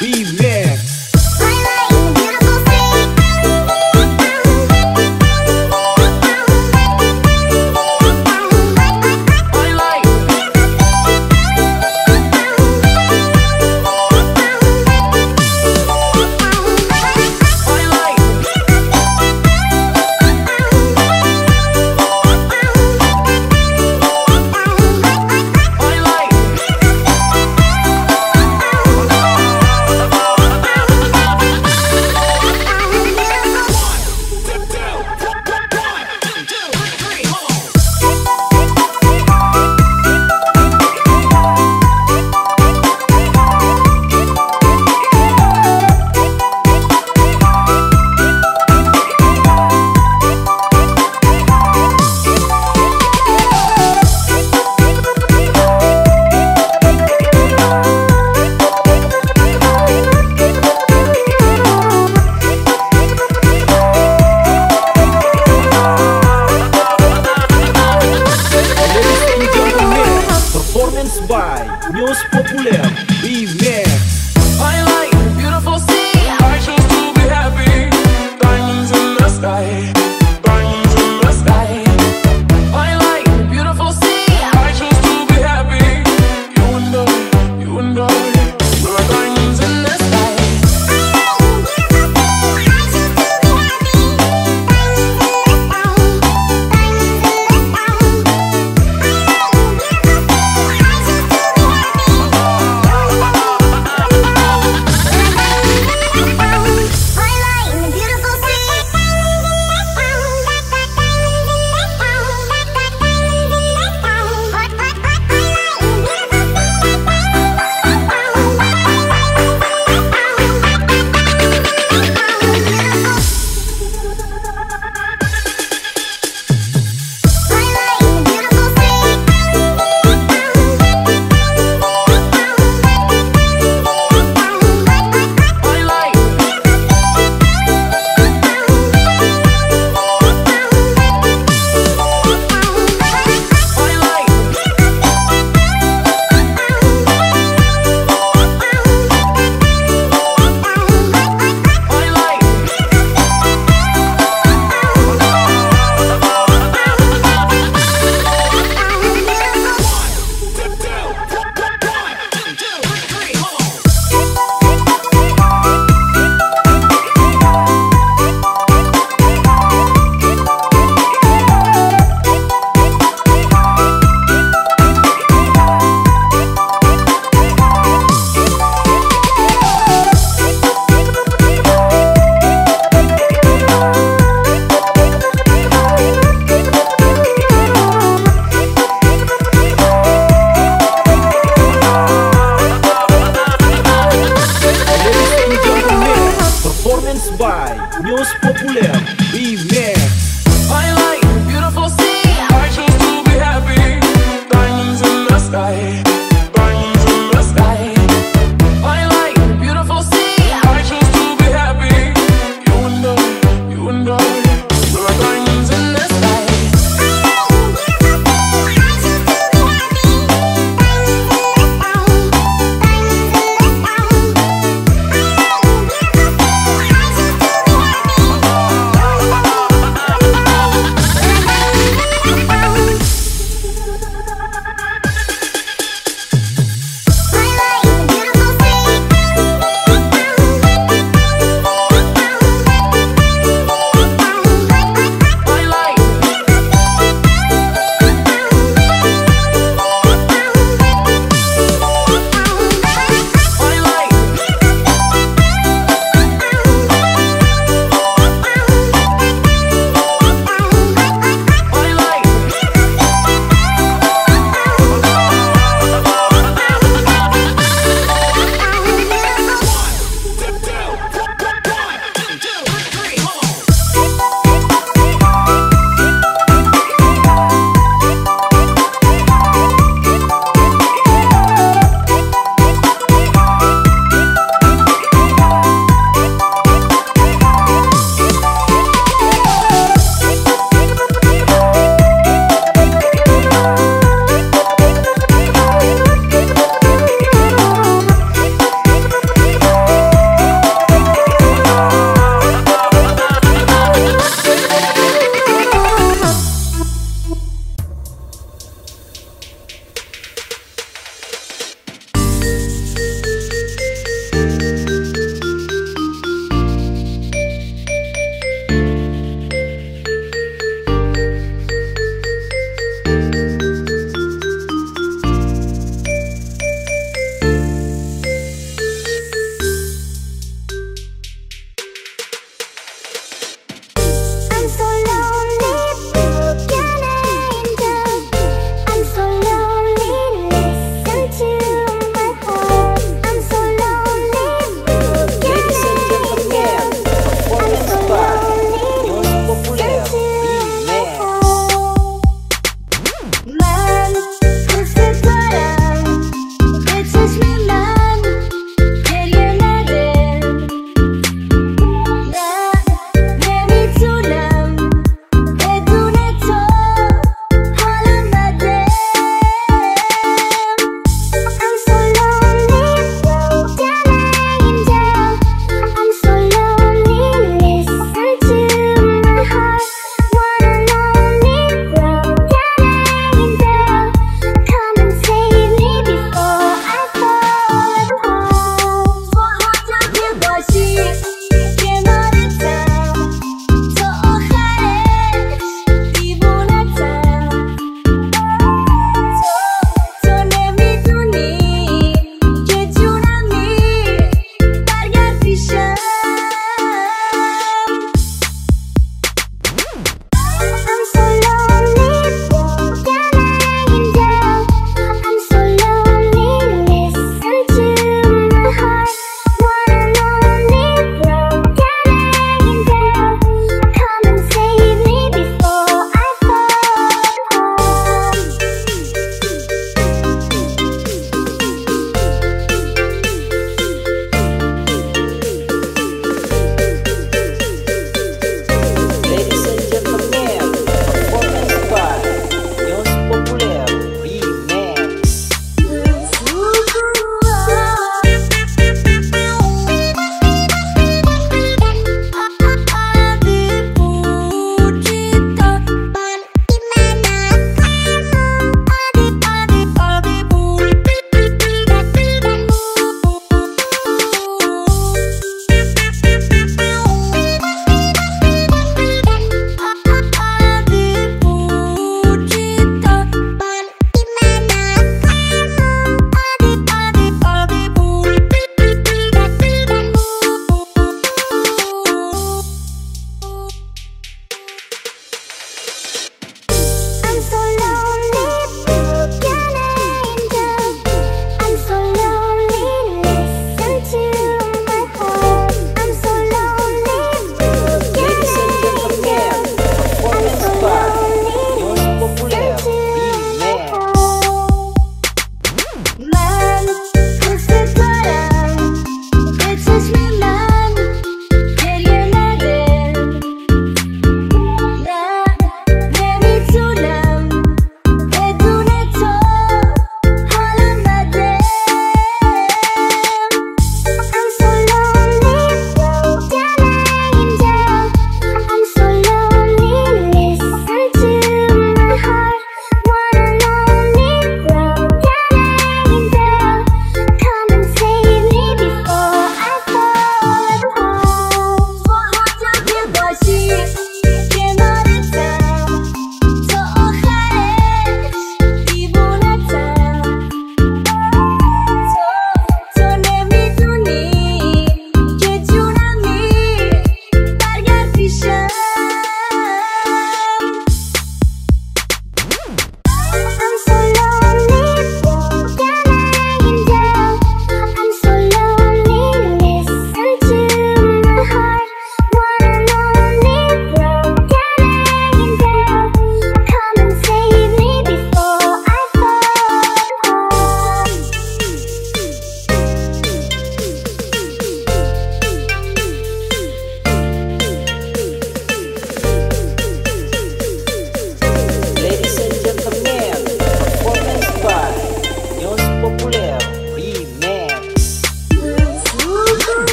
Be News